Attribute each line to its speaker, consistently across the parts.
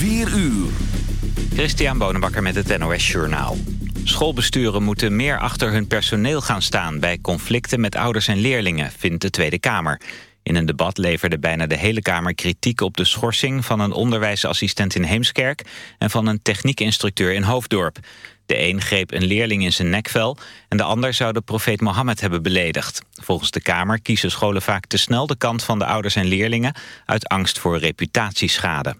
Speaker 1: 4 uur.
Speaker 2: Christian Bonenbakker met het NOS Journaal. Schoolbesturen moeten meer achter hun personeel gaan staan... bij conflicten met ouders en leerlingen, vindt de Tweede Kamer. In een debat leverde bijna de hele Kamer kritiek op de schorsing... van een onderwijsassistent in Heemskerk... en van een techniekinstructeur in Hoofddorp. De een greep een leerling in zijn nekvel... en de ander zou de profeet Mohammed hebben beledigd. Volgens de Kamer kiezen scholen vaak te snel de kant van de ouders en leerlingen... uit angst voor reputatieschade.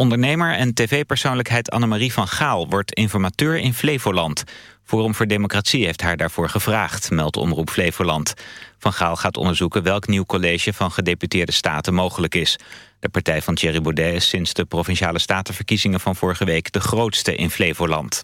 Speaker 2: Ondernemer en tv-persoonlijkheid Annemarie van Gaal wordt informateur in Flevoland. Forum voor Democratie heeft haar daarvoor gevraagd, meldt Omroep Flevoland. Van Gaal gaat onderzoeken welk nieuw college van gedeputeerde staten mogelijk is. De partij van Thierry Baudet is sinds de Provinciale Statenverkiezingen van vorige week de grootste in Flevoland.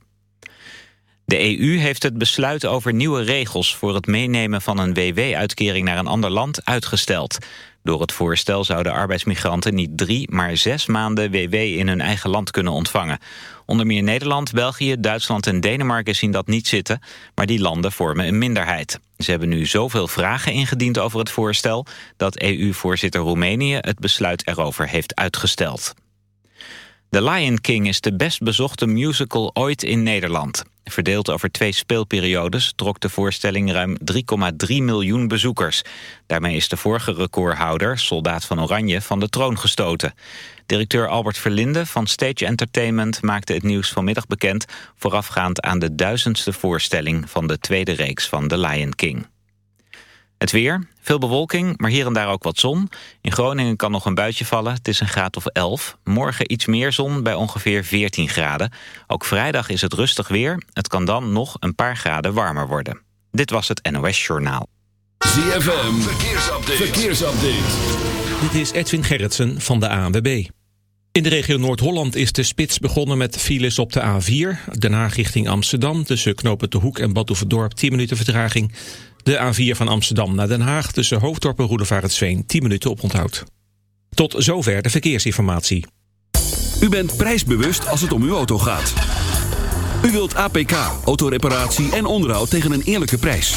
Speaker 2: De EU heeft het besluit over nieuwe regels voor het meenemen van een WW-uitkering naar een ander land uitgesteld. Door het voorstel zouden arbeidsmigranten niet drie, maar zes maanden WW in hun eigen land kunnen ontvangen. Onder meer Nederland, België, Duitsland en Denemarken zien dat niet zitten, maar die landen vormen een minderheid. Ze hebben nu zoveel vragen ingediend over het voorstel dat EU-voorzitter Roemenië het besluit erover heeft uitgesteld. The Lion King is de best bezochte musical ooit in Nederland. Verdeeld over twee speelperiodes trok de voorstelling ruim 3,3 miljoen bezoekers. Daarmee is de vorige recordhouder, Soldaat van Oranje, van de troon gestoten. Directeur Albert Verlinde van Stage Entertainment maakte het nieuws vanmiddag bekend... voorafgaand aan de duizendste voorstelling van de tweede reeks van The Lion King. Het weer, veel bewolking, maar hier en daar ook wat zon. In Groningen kan nog een buitje vallen, het is een graad of 11. Morgen iets meer zon bij ongeveer 14 graden. Ook vrijdag is het rustig weer. Het kan dan nog een paar graden warmer worden. Dit was het NOS Journaal.
Speaker 1: ZFM, verkeersupdate. verkeersupdate.
Speaker 3: Dit is Edwin Gerritsen van de ANWB. In de regio Noord-Holland is de spits begonnen met files op de A4. Den Haag richting Amsterdam tussen Knopen de Hoek en Badhoevedorp 10 minuten vertraging. De A4 van Amsterdam naar Den Haag tussen Hoofddorp en Roedevaartsveen 10 minuten op onthoud. Tot zover de verkeersinformatie.
Speaker 1: U bent prijsbewust als het om uw auto gaat. U wilt APK, autoreparatie en onderhoud tegen een eerlijke prijs.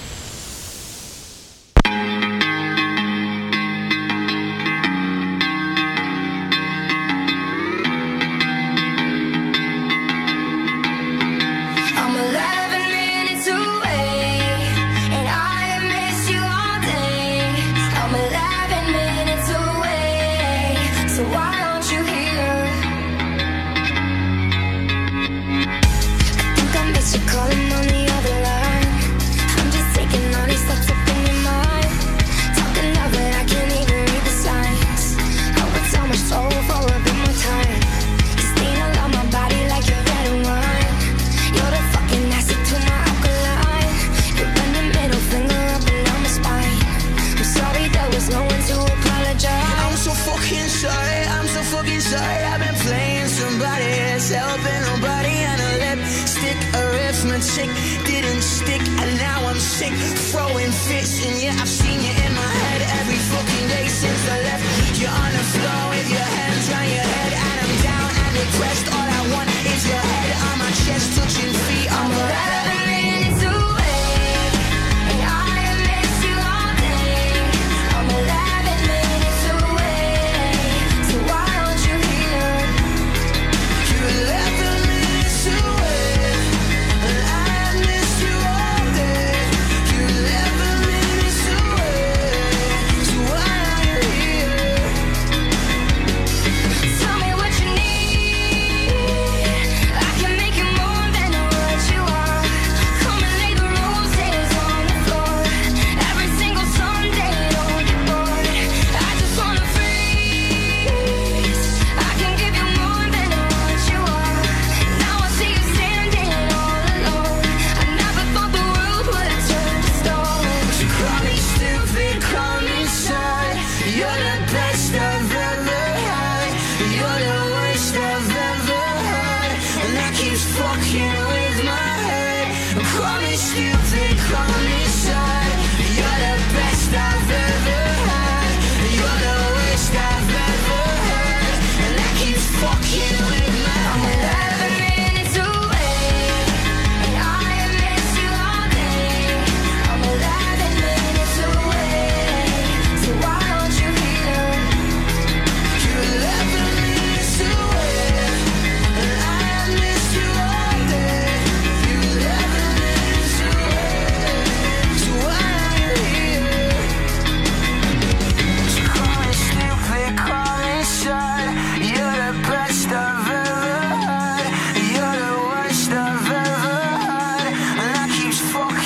Speaker 4: throwing fists in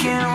Speaker 5: can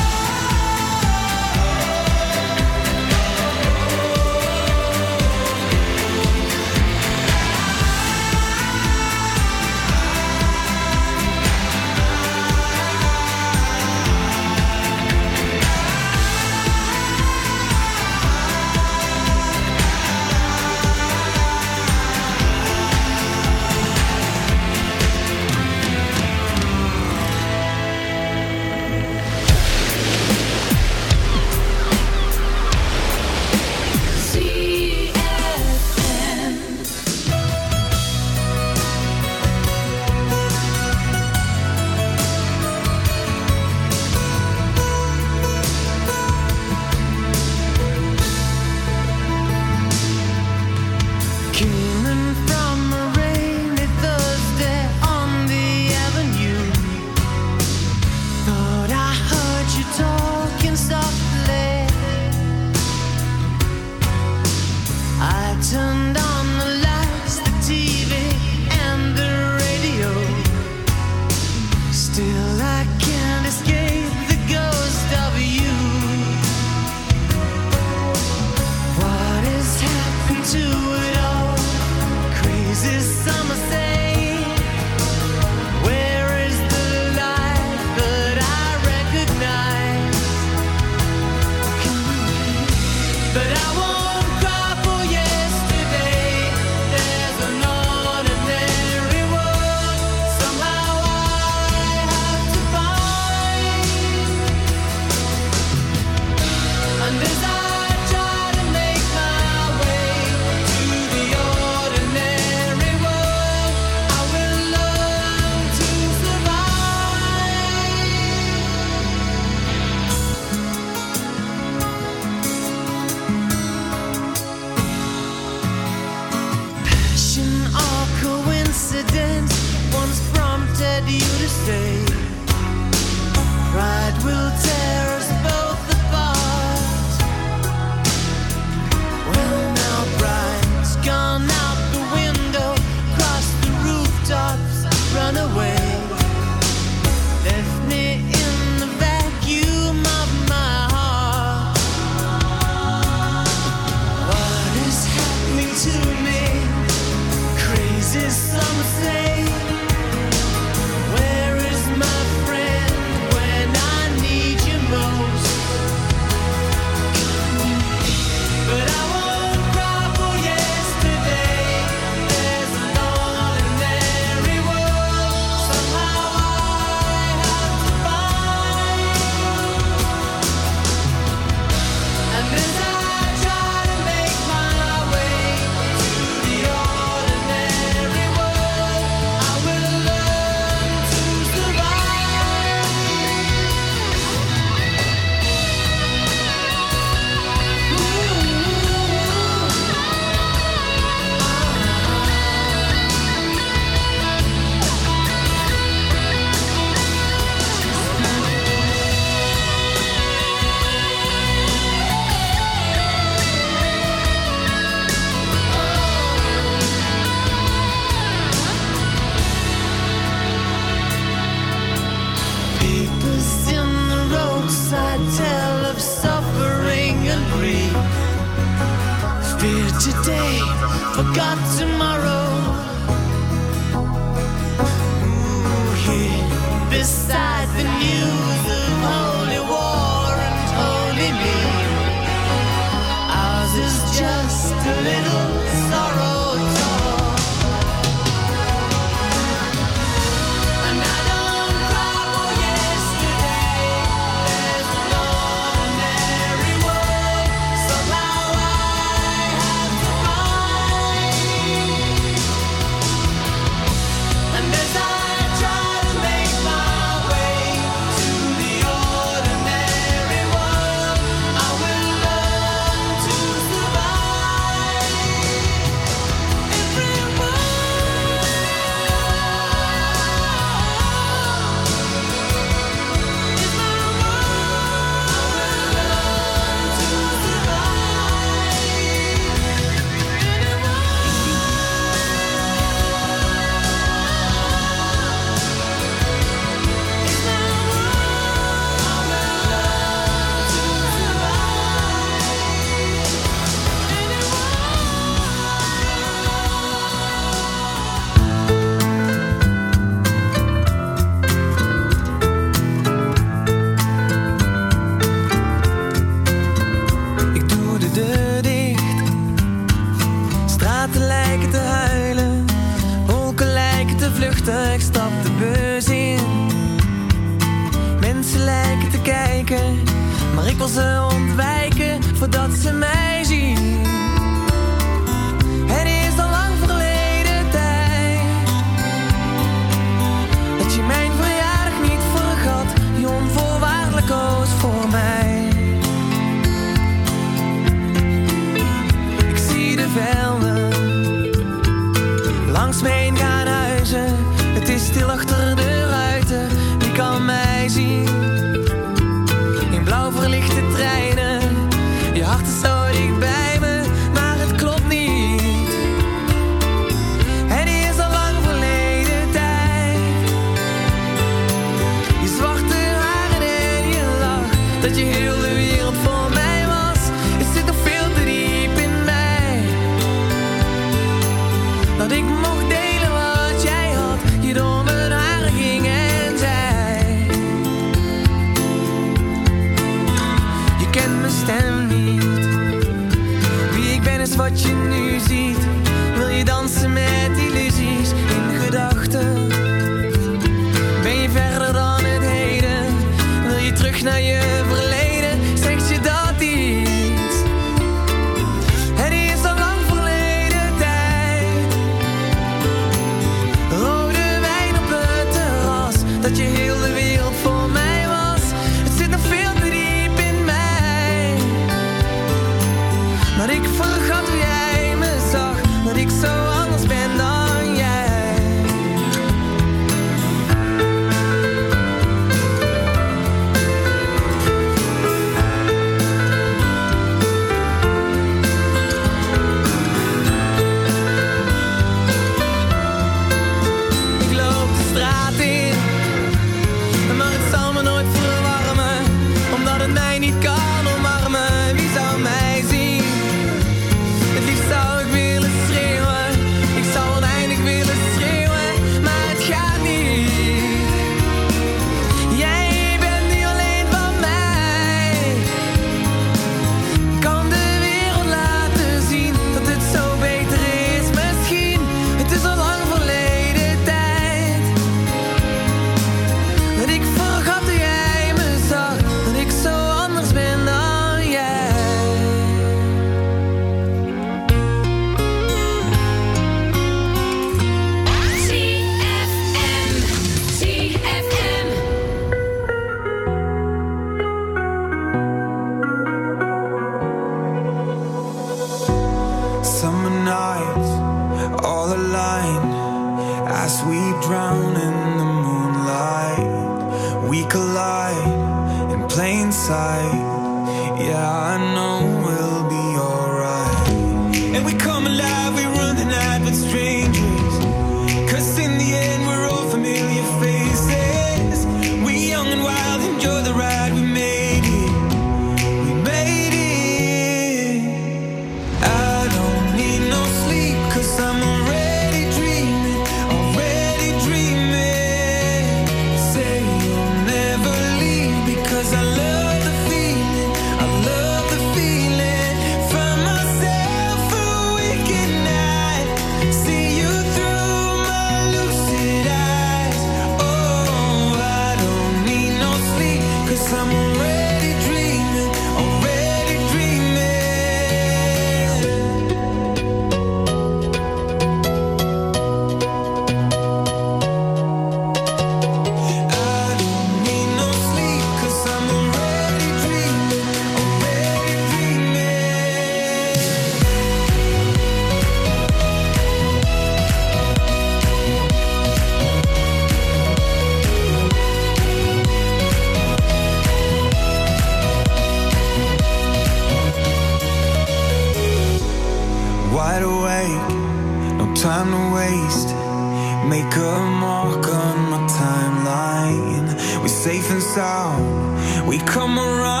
Speaker 4: a
Speaker 6: mark on my timeline. We're safe and sound. We come around.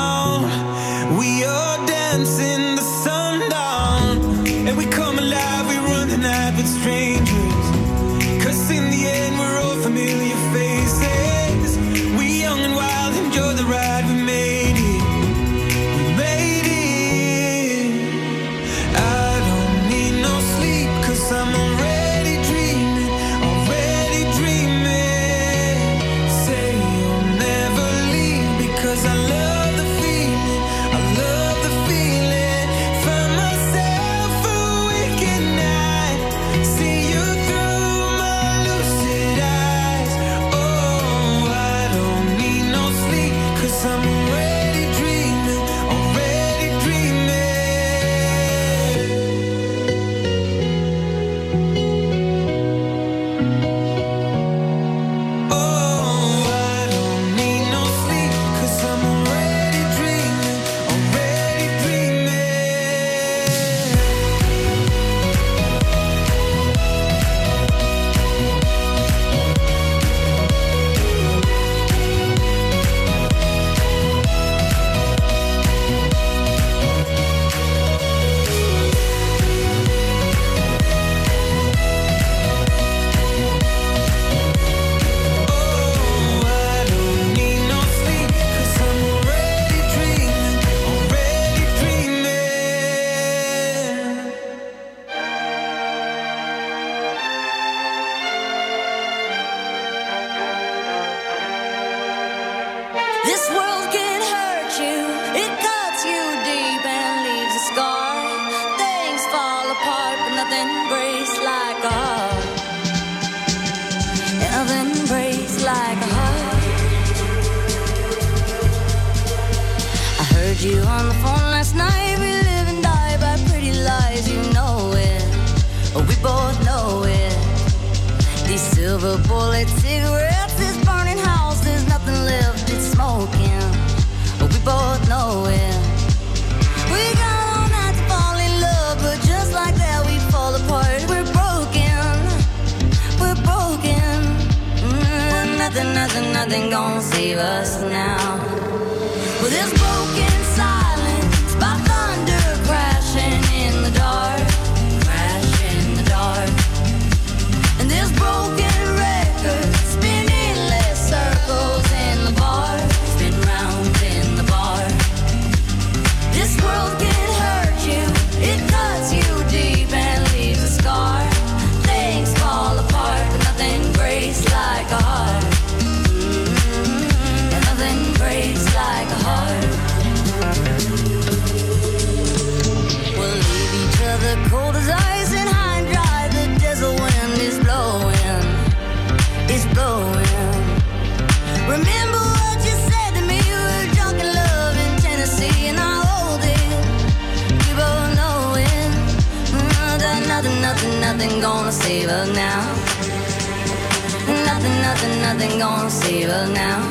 Speaker 7: nothing, nothing, nothing gonna save us now.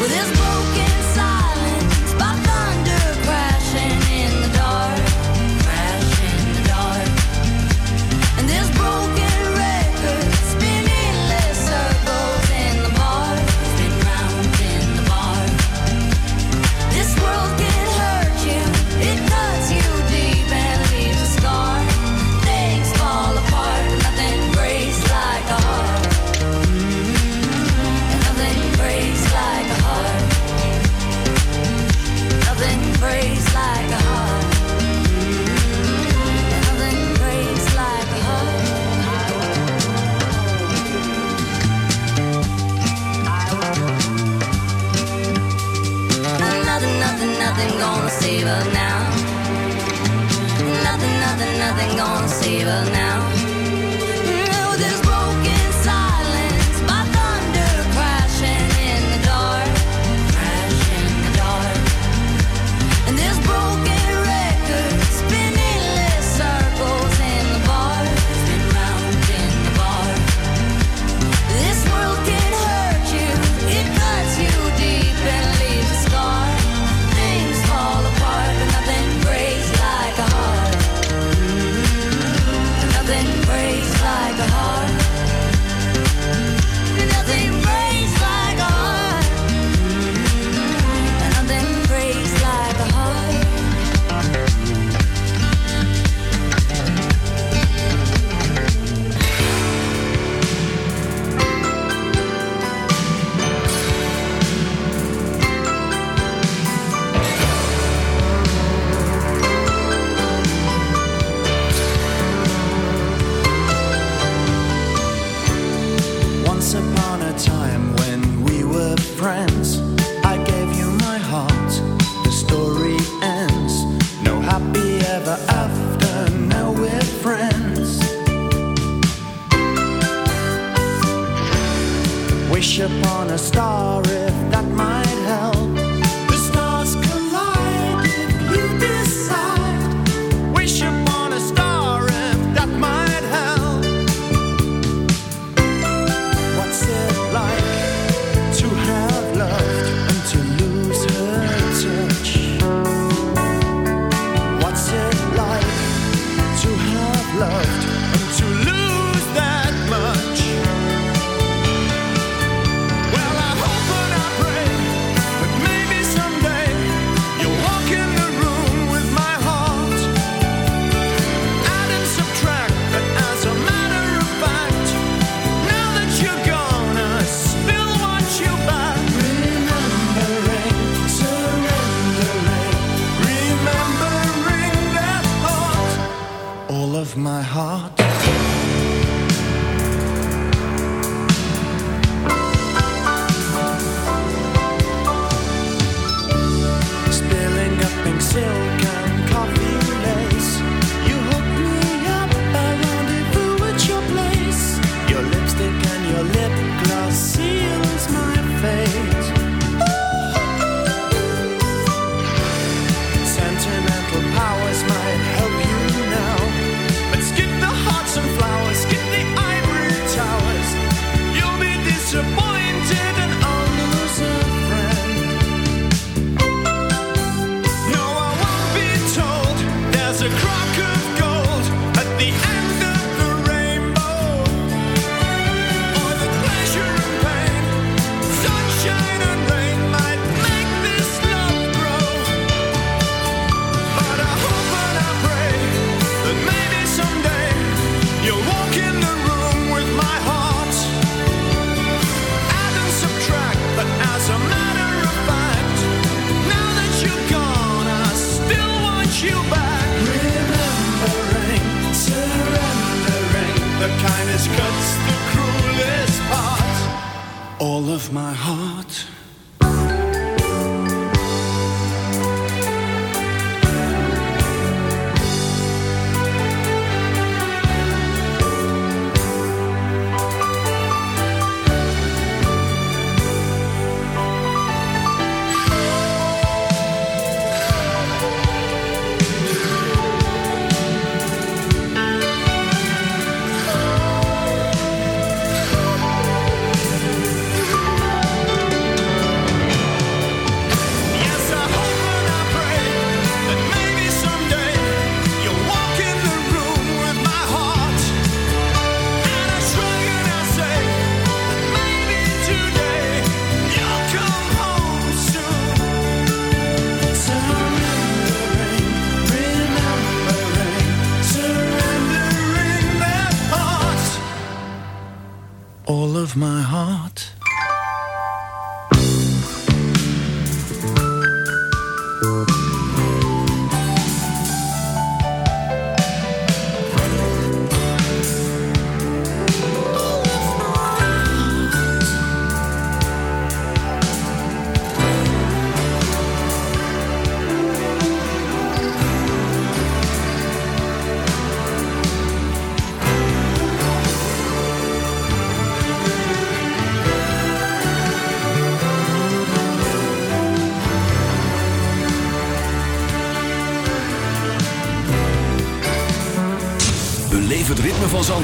Speaker 7: With this broken
Speaker 8: side.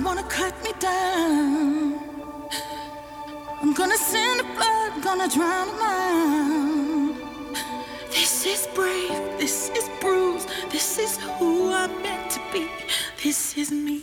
Speaker 9: wanna cut me down. I'm gonna send the blood, gonna drown the out. This is brave, this is bruised, this is who I'm meant to be, this is me.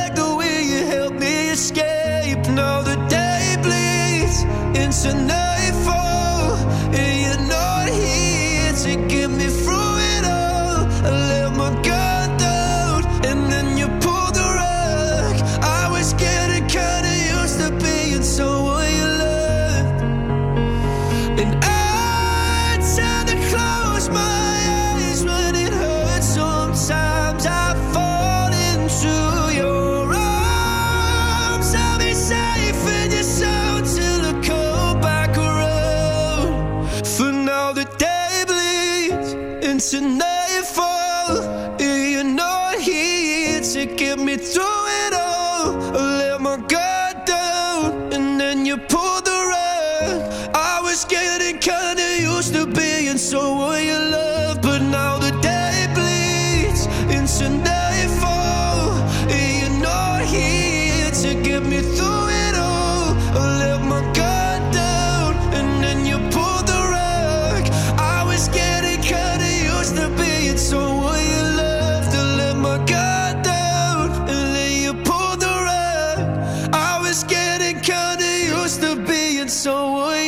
Speaker 10: escape. Now the day bleeds into
Speaker 6: night.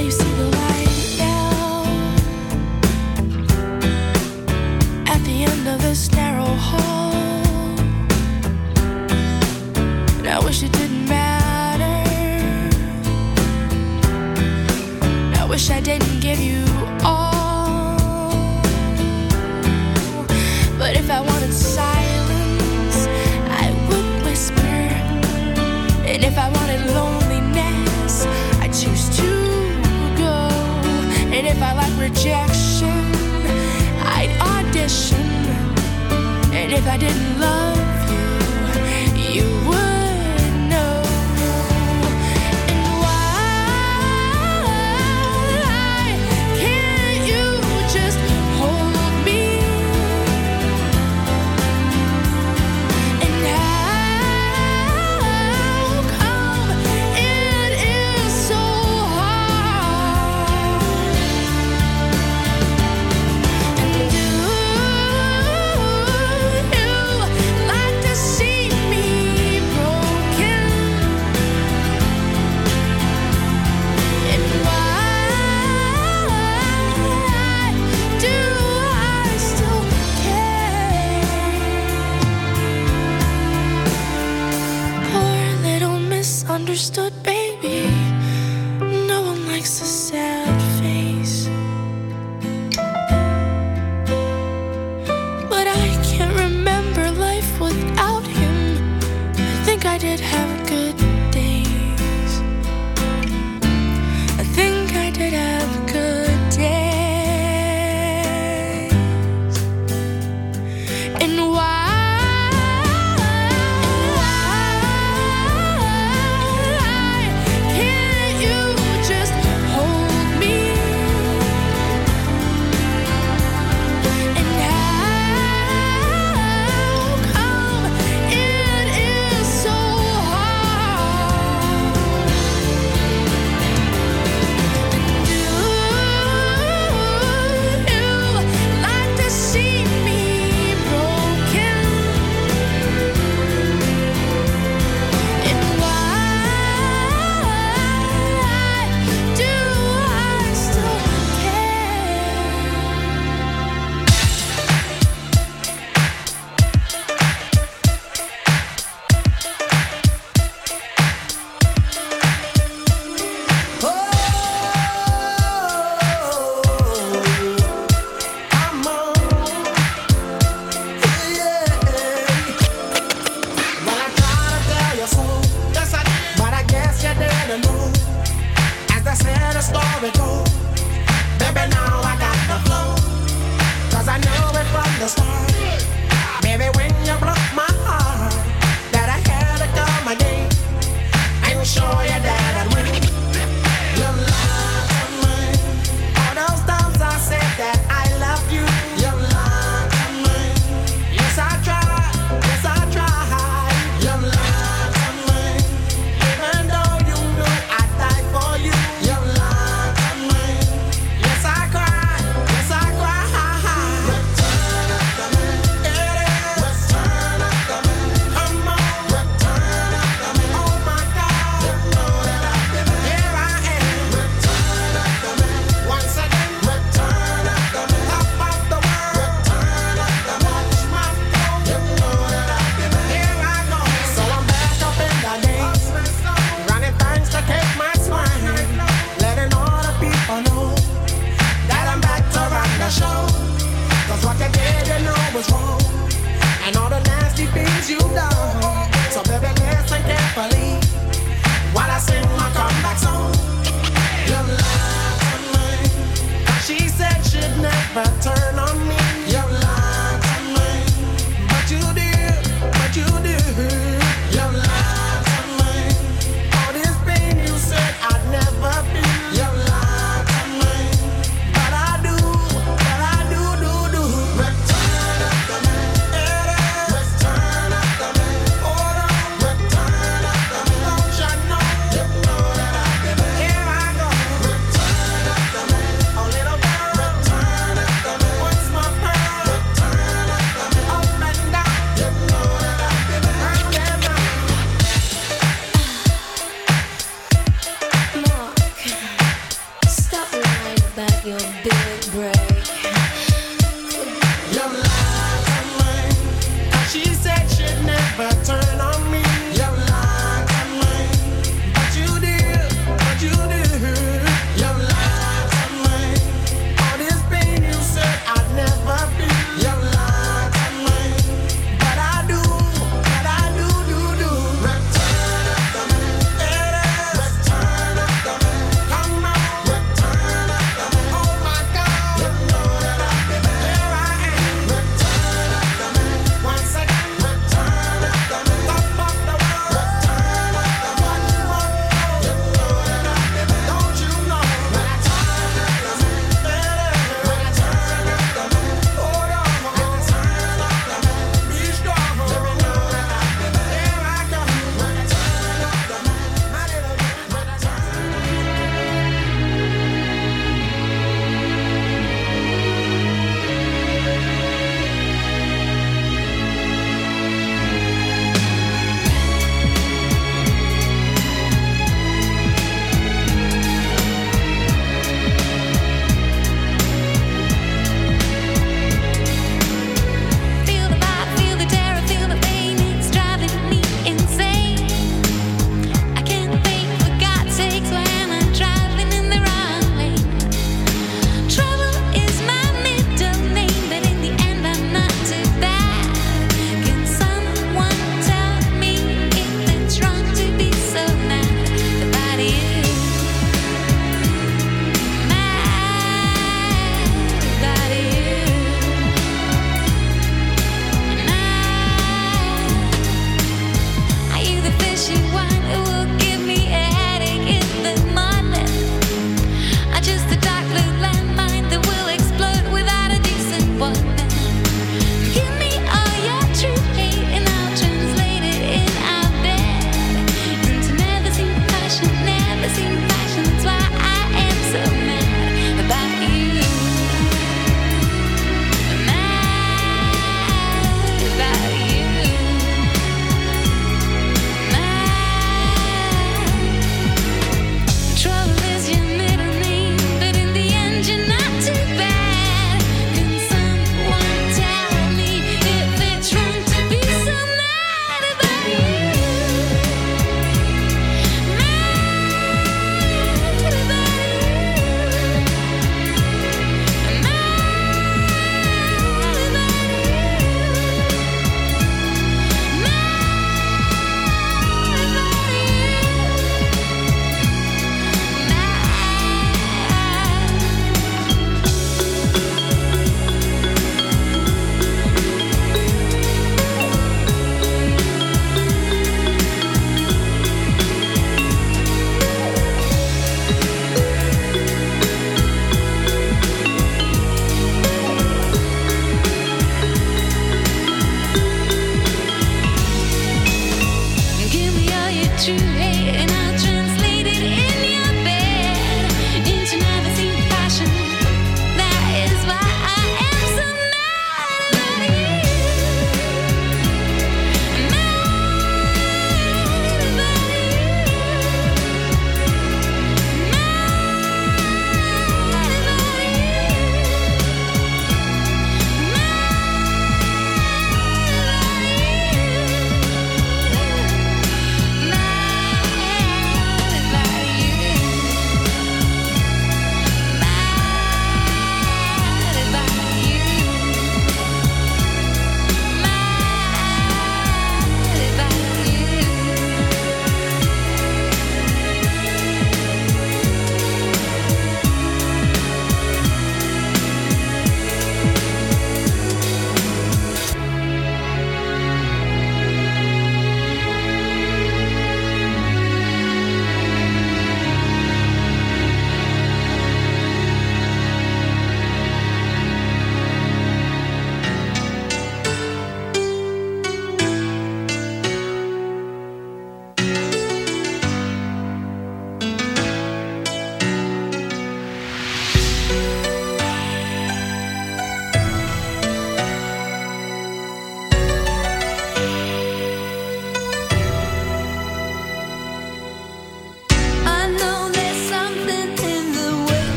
Speaker 11: You see.